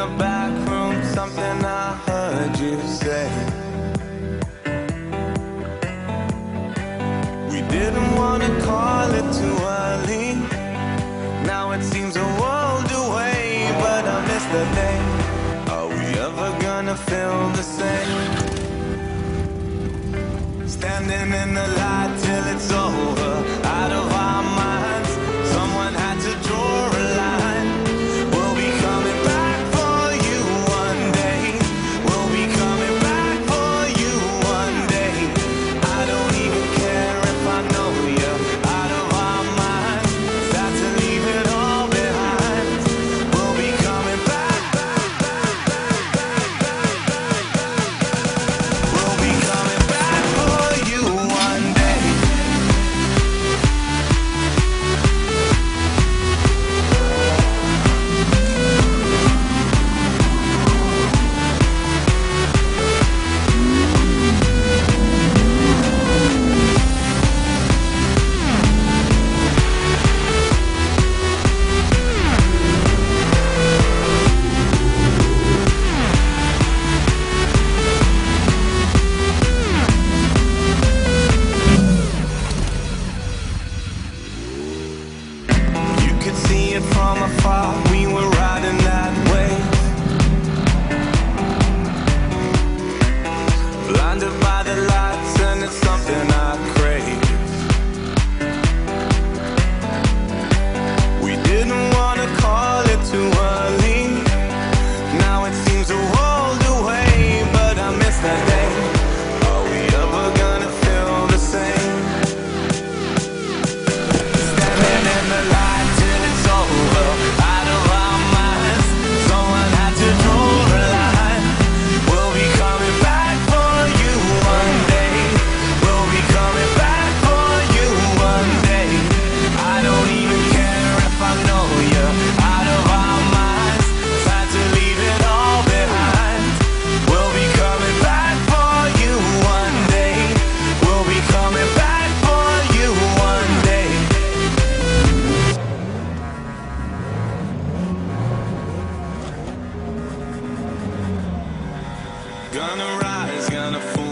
the back room, something I heard you say. We didn't want to call it too early. Now it seems a world away, but I miss the day. Are we ever gonna feel the same? Standing in the light till it's over, out of our mind. it from afar. We were riding that way. Blinded sunrise gonna fool